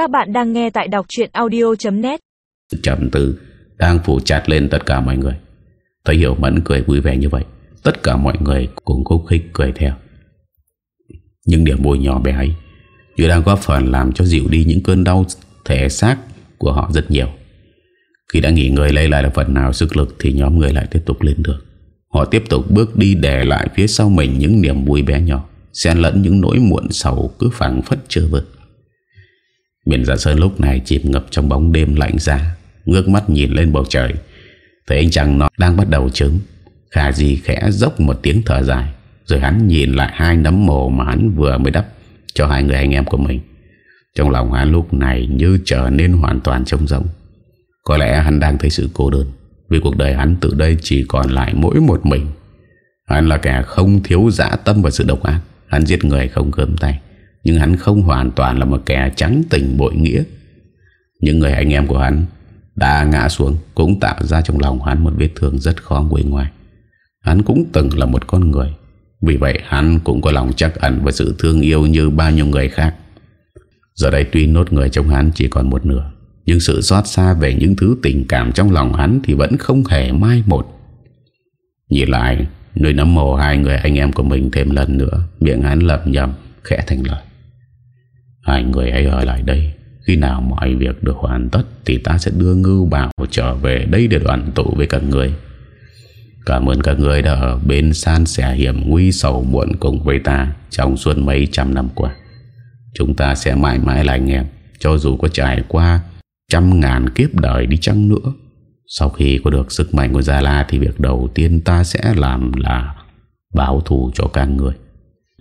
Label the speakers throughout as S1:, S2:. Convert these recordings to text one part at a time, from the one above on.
S1: Các bạn đang nghe tại đọc chuyện audio.net
S2: Trầm tư đang phủ chặt lên tất cả mọi người. Thấy Hiểu Mẫn cười vui vẻ như vậy, Tất cả mọi người cũng khúc khích cười theo. Nhưng điểm vui nhỏ bé ấy Như đang góp phần làm cho dịu đi những cơn đau thể xác của họ rất nhiều. Khi đã nghỉ ngơi lấy lại được phần nào sức lực Thì nhóm người lại tiếp tục lên đường. Họ tiếp tục bước đi để lại phía sau mình những niềm vui bé nhỏ, Xen lẫn những nỗi muộn sầu cứ phẳng phất chưa vượt biển giả dạ Sơn lúc này chìm ngập trong bóng đêm lạnh giá, Ngước mắt nhìn lên bầu trời. Thấy anh chàng nó đang bắt đầu trứng Khả di khẽ dốc một tiếng thở dài, Rồi hắn nhìn lại hai nấm mồ mà hắn vừa mới đắp Cho hai người anh em của mình. Trong lòng hắn lúc này như trở nên hoàn toàn trông rỗng. Có lẽ hắn đang thấy sự cô đơn, Vì cuộc đời hắn từ đây chỉ còn lại mỗi một mình. Hắn là kẻ không thiếu dã tâm và sự độc ác, Hắn giết người không gớm tay. Nhưng hắn không hoàn toàn là một kẻ trắng tình bội nghĩa. Những người anh em của hắn Đã ngã xuống, Cũng tạo ra trong lòng hắn một vết thương rất khó quên ngoài Hắn cũng từng là một con người, Vì vậy hắn cũng có lòng chắc ẩn Và sự thương yêu như bao nhiêu người khác. Giờ đây tuy nốt người trong hắn chỉ còn một nửa, Nhưng sự xót xa về những thứ tình cảm trong lòng hắn Thì vẫn không hề mai một. Nhìn lại Nơi nắm mồ hai người anh em của mình thêm lần nữa, Miệng hắn lầm nhầm Khẽ thành lời. Hai người hãy ở lại đây. Khi nào mọi việc được hoàn tất Thì ta sẽ đưa ngư bảo trở về đây Để đoàn tụ với các người. Cảm ơn các người đã ở bên san sẻ hiểm nguy sầu muộn cùng với ta Trong suốt mấy trăm năm qua. Chúng ta sẽ mãi mãi là anh em Cho dù có trải qua Trăm ngàn kiếp đời đi chăng nữa. Sau khi có được sức mạnh của Gia La Thì việc đầu tiên ta sẽ làm là Báo thù cho các người.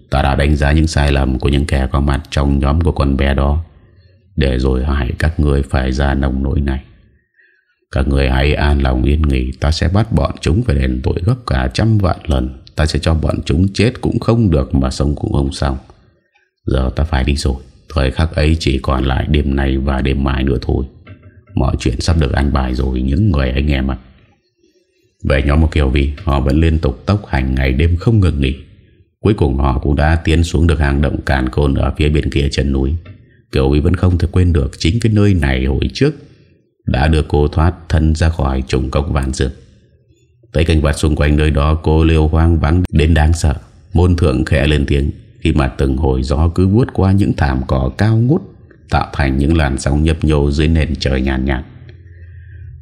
S2: Ta đã đánh giá những sai lầm Của những kẻ có mặt trong nhóm của con bé đó. Để rồi hại các người Phải ra nồng nỗi này. Các người hãy an lòng yên nghỉ, Ta sẽ bắt bọn chúng phải đền tội gấp cả trăm vạn lần. Ta sẽ cho bọn chúng chết cũng không được Mà sống cũng không xong. Giờ ta phải đi rồi, Thời khắc ấy chỉ còn lại đêm nay và đêm mai nữa thôi. Mọi chuyện sắp được an bài rồi, Những người anh em ạ Về nhóm một Kiều Vi Họ vẫn liên tục tốc hành ngày đêm không ngừng nghỉ. Cuối cùng họ cũng đã tiến xuống được hang động càn côn Ở phía bên kia chân núi. Kiều uy vẫn không thể quên được Chính cái nơi này hồi trước Đã đưa cô thoát thân ra khỏi trùng cốc vạn dược. Tới cảnh vật xung quanh nơi đó Cô liêu hoang vắng đến đáng sợ. Môn thượng khẽ lên tiếng Khi mà từng hồi gió cứ vuốt qua những thảm cỏ cao ngút Tạo thành những làn sóng nhấp nhô dưới nền trời nhàn nhạt, nhạt.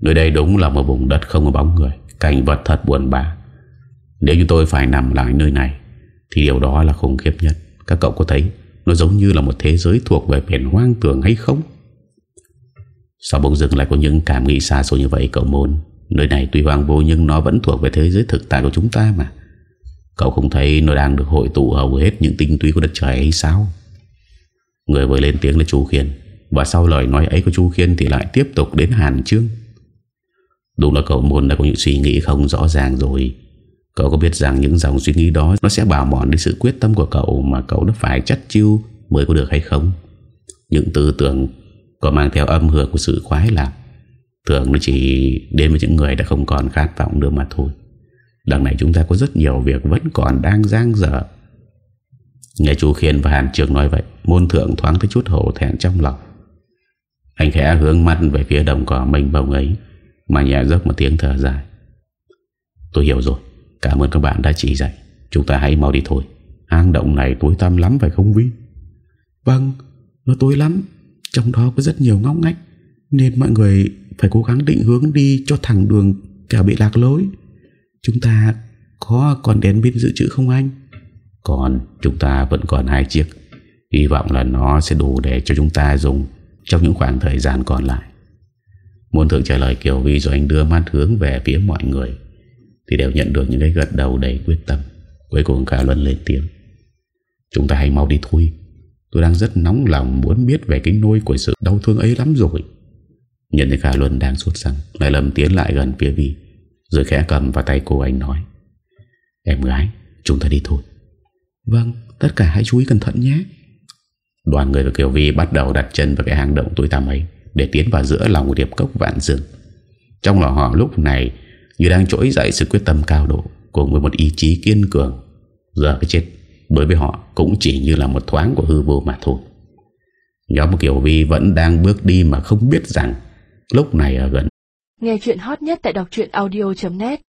S2: Nơi đây đúng là một vùng đất không có bóng người. Cảnh vật thật buồn bã. Nếu như tôi phải nằm lại nơi này thì điều đó là khủng khiếp nhất. Các cậu có thấy Nó giống như là một thế giới thuộc về biển hoang tưởng hay không? Sao bỗng dưng lại có những cảm nghĩ xa xôi như vậy, cậu môn Nơi này tuy hoang vô nhưng nó vẫn thuộc về thế giới thực tại của chúng ta mà. Cậu không thấy nó đang được hội tụ hầu hết những tinh túy của đất trời hay sao? Người vừa lên tiếng là chú Khiên, Và sau lời nói ấy của chú Khiên Thì lại tiếp tục đến Hàn Trương Đúng là cậu muốn đã có những suy nghĩ không rõ ràng rồi. Cậu có biết rằng những dòng suy nghĩ đó Nó sẽ bảo mòn đi sự quyết tâm của cậu Mà cậu đã phải chắc chiêu mới có được hay không? Những tư tưởng Có mang theo âm hưởng của sự khoái lạc. Thường nó chỉ đến với những người đã không còn khát vọng nữa mà thôi. Đằng này chúng ta có rất nhiều việc vẫn còn đang giang dở. Nghe chú Khiên và Hàn Trường nói vậy, Môn thượng thoáng thấy chút hổ thẹn trong lòng. Anh khẽ hướng mắt về phía đồng cỏ mênh bồng ấy, Mà nhẹ dốc một tiếng thở dài. Tôi hiểu rồi. Cảm ơn các bạn đã chỉ dạy. Chúng ta hãy mau đi thôi. Hang động này tối tăm lắm phải không Vi
S3: Vâng Nó tối lắm. Trong đó có rất nhiều ngóc ngách Nên mọi người phải cố gắng định hướng đi Cho thẳng đường kẻo bị lạc lối. Chúng ta có còn đèn pin dự trữ không anh?
S2: Còn chúng ta vẫn còn hai chiếc. Hy vọng là nó sẽ đủ để cho chúng ta dùng Trong những khoảng thời gian còn lại. Muốn thượng trả lời Kiều Vi Rồi anh đưa mắt hướng về phía mọi người thì đều nhận được những cái gật đầu đầy quyết tâm, Cuối cùng cả Luân lên tiếng. Chúng ta hãy mau đi thôi. Tôi đang rất nóng lòng muốn biết về cái nôi của sự đau thương ấy lắm rồi. Nhận thấy Khả Luân đang suốt sẵn Lại lầm tiến lại gần phía Vi, Rồi khẽ cầm vào tay cô anh nói, Em gái, chúng ta đi thôi.
S3: Vâng tất cả hãy chú ý cẩn thận nhé.
S2: Đoàn người của Kiều Vi bắt đầu đặt chân vào cái hang động tối tăm ấy, Để tiến vào giữa lòng điệp cốc vạn rừng Trong lòng họ lúc này như đang trỗi dậy sự quyết tâm cao độ Cùng với một ý chí kiên cường, Giờ cái chết. Đối với họ cũng chỉ như là một thoáng của hư vô mà thôi. Nhóm Kiều Vi vẫn đang bước đi mà không biết rằng Lúc này ở gần.
S4: Nghe chuyện hot nhất tại đọc audio.net